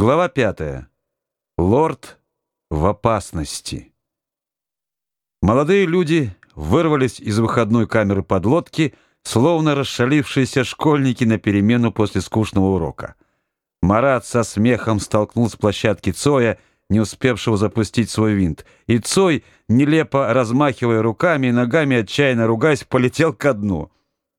Глава пятая. Лорд в опасности. Молодые люди вырвались из выходной камеры подлодки, словно расшалившиеся школьники на перемену после скучного урока. Марат со смехом столкнул с площадки Цоя, не успевшего запустить свой винт, и Цой, нелепо размахивая руками и ногами, отчаянно ругаясь, полетел ко дну.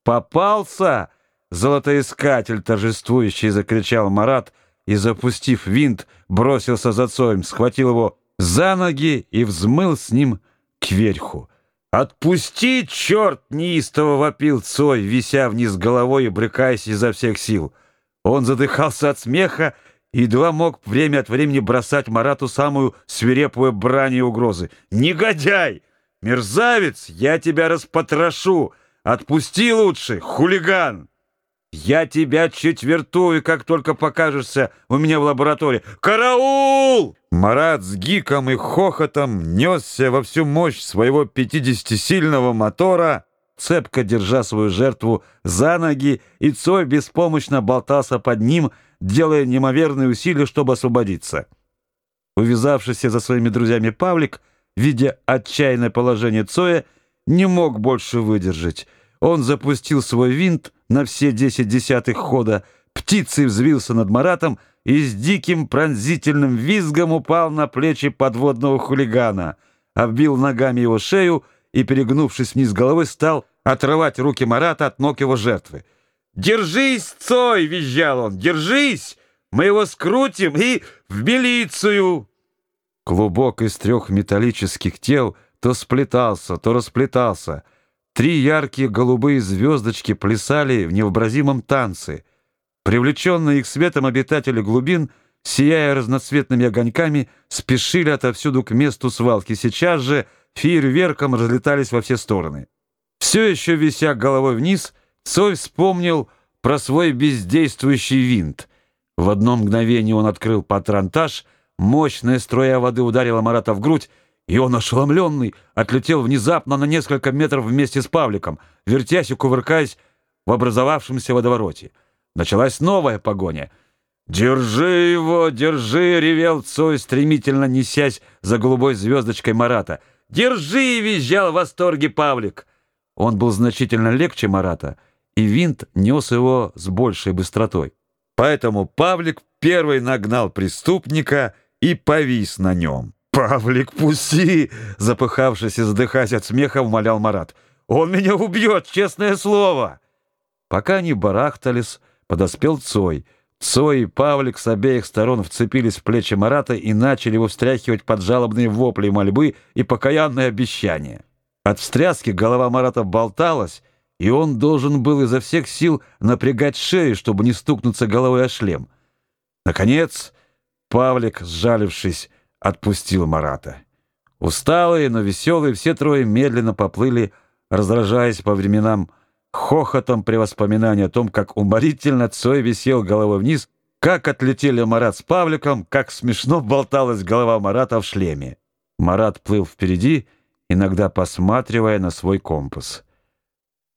«Попался!» — золотоискатель торжествующий закричал Марат и, запустив винт, бросился за Цоем, схватил его за ноги и взмыл с ним кверху. «Отпусти, черт!» — неистово вопил Цой, вися вниз головой и брыкаясь изо всех сил. Он задыхался от смеха и едва мог время от времени бросать Марату самую свирепую брань и угрозы. «Негодяй! Мерзавец! Я тебя распотрошу! Отпусти лучше, хулиган!» «Я тебя четвертую, как только покажешься у меня в лаборатории! Караул!» Марат с гиком и хохотом несся во всю мощь своего 50-сильного мотора, цепко держа свою жертву за ноги, и Цой беспомощно болтался под ним, делая неимоверные усилия, чтобы освободиться. Увязавшийся за своими друзьями Павлик, видя отчаянное положение Цоя, не мог больше выдержать. Он запустил свой винт на все десять десятых хода, птицей взвился над Маратом и с диким пронзительным визгом упал на плечи подводного хулигана, оббил ногами его шею и, перегнувшись вниз головой, стал отрывать руки Марата от ног его жертвы. «Держись, Цой!» — визжал он. «Держись! Мы его скрутим и в милицию!» Клубок из трех металлических тел то сплетался, то расплетался. Три яркие голубые звездочки плясали в невообразимом танце. Привлеченные их светом обитатели глубин, сияя разноцветными огоньками, спешили отовсюду к месту свалки. Сейчас же фейерверком разлетались во все стороны. Все еще вися головой вниз, Цой вспомнил про свой бездействующий винт. В одно мгновение он открыл патронтаж, мощная струя воды ударила Марата в грудь, и он, ошеломленный, отлетел внезапно на несколько метров вместе с Павликом, вертясь и кувыркаясь в образовавшемся водовороте. Началась новая погоня. «Держи его, держи!» — ревел Цой, стремительно несясь за голубой звездочкой Марата. «Держи!» — визжал в восторге Павлик. Он был значительно легче Марата, и винт нес его с большей быстротой. Поэтому Павлик первый нагнал преступника и повис на нем. «Павлик, пусти!» — запыхавшись и задыхаясь от смеха, умолял Марат. «Он меня убьет, честное слово!» Пока они барахтались, подоспел Цой. Цой и Павлик с обеих сторон вцепились в плечи Марата и начали его встряхивать под жалобные вопли мольбы и покаянные обещания. От встряски голова Марата болталась, и он должен был изо всех сил напрягать шею, чтобы не стукнуться головой о шлем. Наконец, Павлик, сжалившись, отпустил Марата. Усталые, но веселые, все трое медленно поплыли, раздражаясь по временам хохотом при воспоминании о том, как уморительно Цой висел головой вниз, как отлетели Марат с Павликом, как смешно болталась голова Марата в шлеме. Марат плыл впереди, иногда посматривая на свой компас.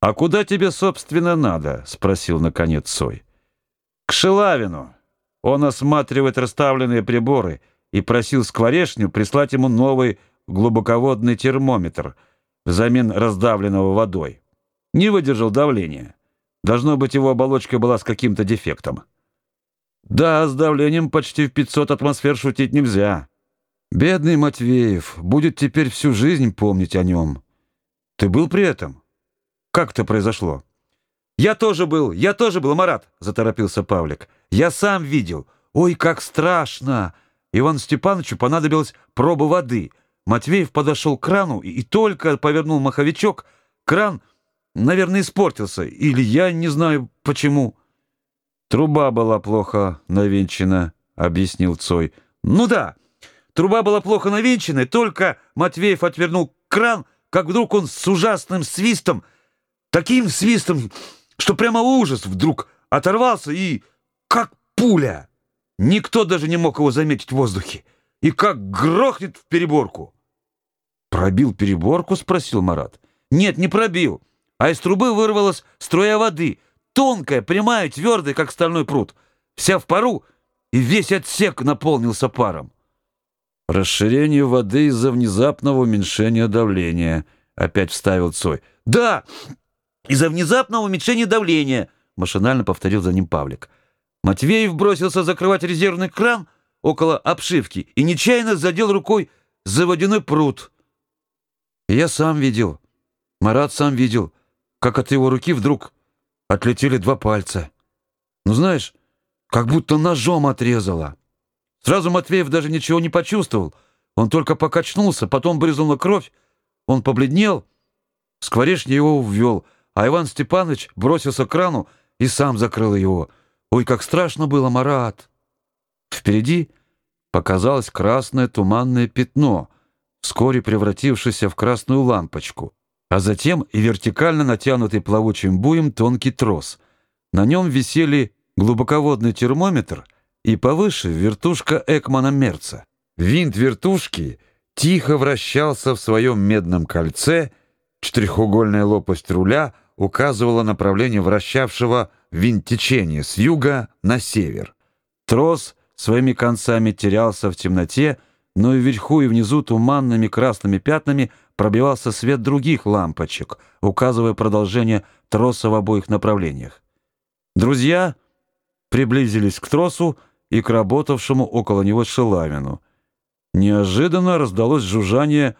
«А куда тебе, собственно, надо?» — спросил, наконец, Сой. «К Шелавину. Он осматривает расставленные приборы и просил скворечню прислать ему новый глубоководный термометр взамен раздавленного водой. Не выдержал давления. Должно быть, его оболочка была с каким-то дефектом». «Да, с давлением почти в 500 атмосфер шутить нельзя». Бедный Матвеев будет теперь всю жизнь помнить о нем. Ты был при этом? Как это произошло? Я тоже был, я тоже был, Марат, заторопился Павлик. Я сам видел. Ой, как страшно! Иван Степановичу понадобилась проба воды. Матвеев подошел к крану и, и только повернул маховичок, кран, наверное, испортился. Или я не знаю почему. Труба была плохо навинчена, объяснил Цой. Ну да, Труба была плохо навинчена, только Матвеев отвернул кран, как вдруг он с ужасным свистом, таким свистом, что прямо ужас вдруг оторвался и как пуля. Никто даже не мог его заметить в воздухе. И как грохнет в переборку. «Пробил переборку?» — спросил Марат. «Нет, не пробил. А из трубы вырвалась струя воды, тонкая, прямая, твердая, как стальной пруд, вся в пару, и весь отсек наполнился паром. Расширение воды из-за внезапного уменьшения давления, опять вставил Цой. Да, из-за внезапного уменьшения давления, машинально повторил за ним Павлик. Матвеев бросился закрывать резервный кран около обшивки и нечаянно задел рукой за водяной пруд. Я сам видел, Марат сам видел, как от его руки вдруг отлетели два пальца. Ну, знаешь, как будто ножом отрезало. Сразу Матвеев даже ничего не почувствовал. Он только покачнулся, потом брызнула кровь. Он побледнел, скворечник его ввел, а Иван Степанович бросился к крану и сам закрыл его. Ой, как страшно было, Марат! Впереди показалось красное туманное пятно, вскоре превратившееся в красную лампочку, а затем и вертикально натянутый плавучим буем тонкий трос. На нем висели глубоководный термометр и повыше вертушка Экмана Мерца. Винт вертушки тихо вращался в своем медном кольце, четырехугольная лопасть руля указывала направление вращавшего винт течения с юга на север. Трос своими концами терялся в темноте, но и вверху и внизу туманными красными пятнами пробивался свет других лампочек, указывая продолжение троса в обоих направлениях. Друзья приблизились к тросу и к работавшему около него Шелавину. Неожиданно раздалось жужжание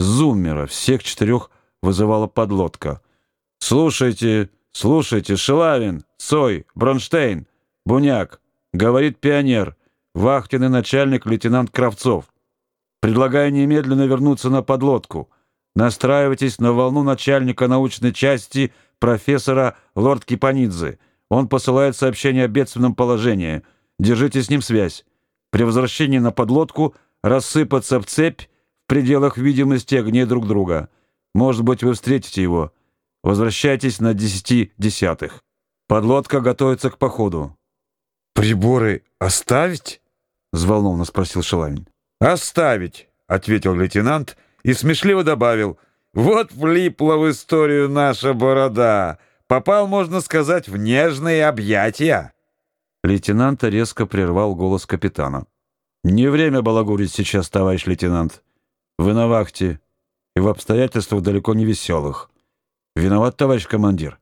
зуммера. Всех четырех вызывала подлодка. «Слушайте, слушайте, Шелавин, Сой, Бронштейн, Буняк», — говорит пионер, вахтенный начальник лейтенант Кравцов. «Предлагаю немедленно вернуться на подлодку. Настраивайтесь на волну начальника научной части профессора Лорд Кипанидзе. Он посылает сообщение о бедственном положении. Держите с ним связь. При возвращении на подлодку рассыпаться в цепь в пределах видимости огней друг друга. Может быть, вы встретите его. Возвращайтесь на десяти десятых. Подлодка готовится к походу. «Приборы оставить?» — взволнованно спросил Шаламин. «Оставить», — ответил лейтенант и смешливо добавил. «Вот влипла в историю наша борода попал, можно сказать, в нежные объятия. Лейтенанта резко прервал голос капитана. «Не время балагурить сейчас, товарищ лейтенант. Вы на вахте и в обстоятельствах далеко не веселых. Виноват, товарищ командир».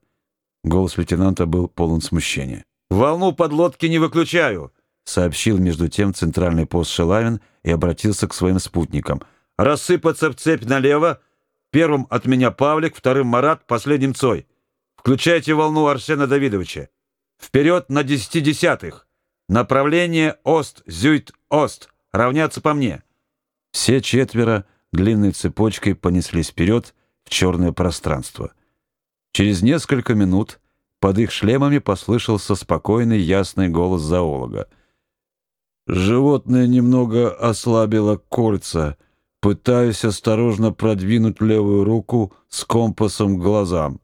Голос лейтенанта был полон смущения. «Волну подлодки не выключаю», — сообщил между тем центральный пост Шелавин и обратился к своим спутникам. «Рассыпаться в цепь налево. Первым от меня Павлик, вторым Марат, последним Цой. Включайте волну Арсена Давидовича. Вперед на десяти десятых. Направление Ост-Зюйт-Ост. Равняться по мне. Все четверо длинной цепочкой понеслись вперед в черное пространство. Через несколько минут под их шлемами послышался спокойный ясный голос зоолога. Животное немного ослабило кольца. Пытаюсь осторожно продвинуть левую руку с компасом к глазам.